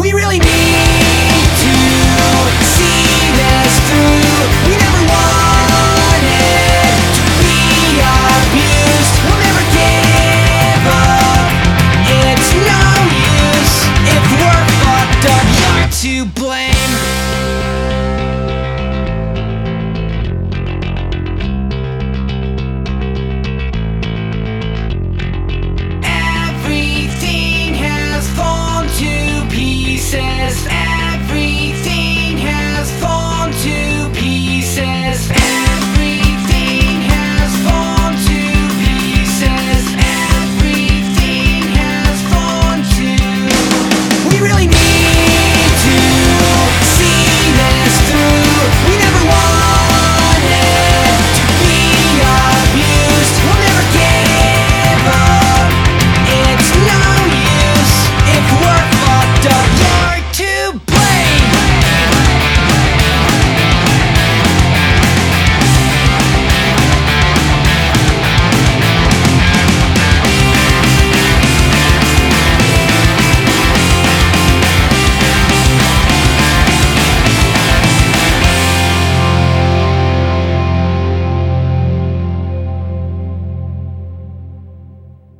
we really need